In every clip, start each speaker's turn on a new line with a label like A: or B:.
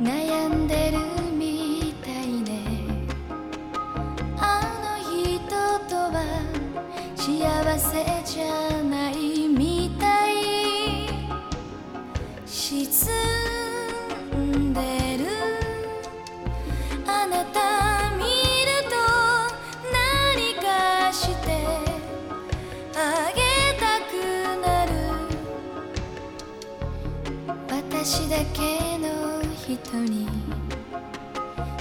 A: 悩んでるみたいね。あの人とは幸せじゃないみたい。沈んでる。あなた見ると何かしてあげたくなる。私だけの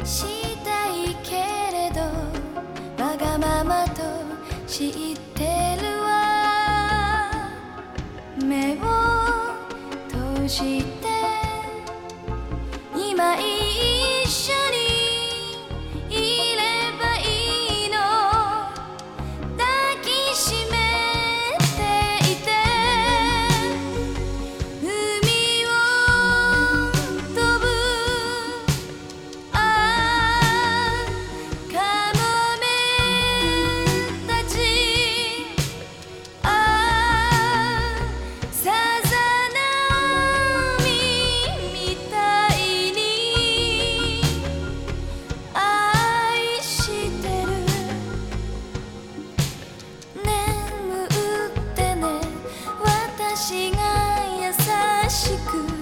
A: したいけれどわがままと知ってるわ。目を閉じて私が優しく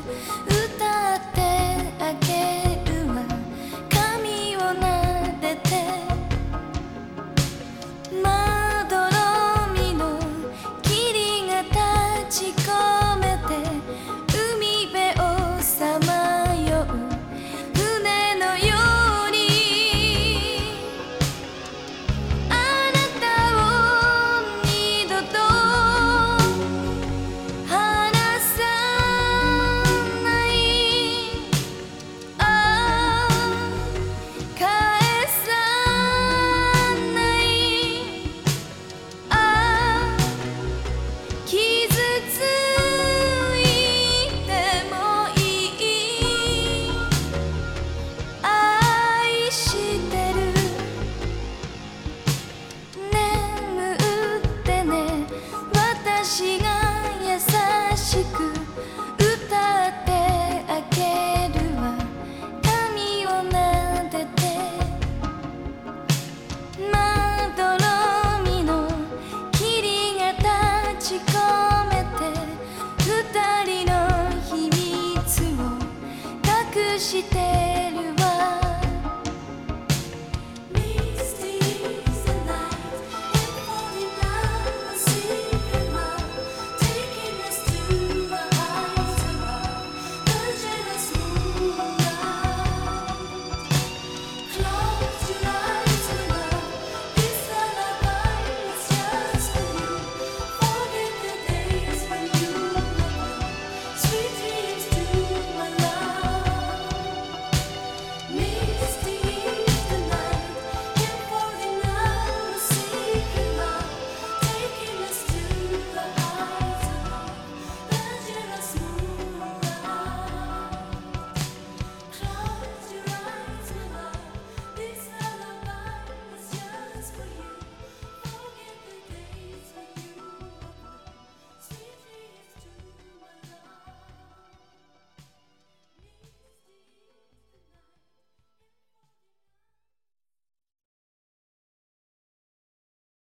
A: して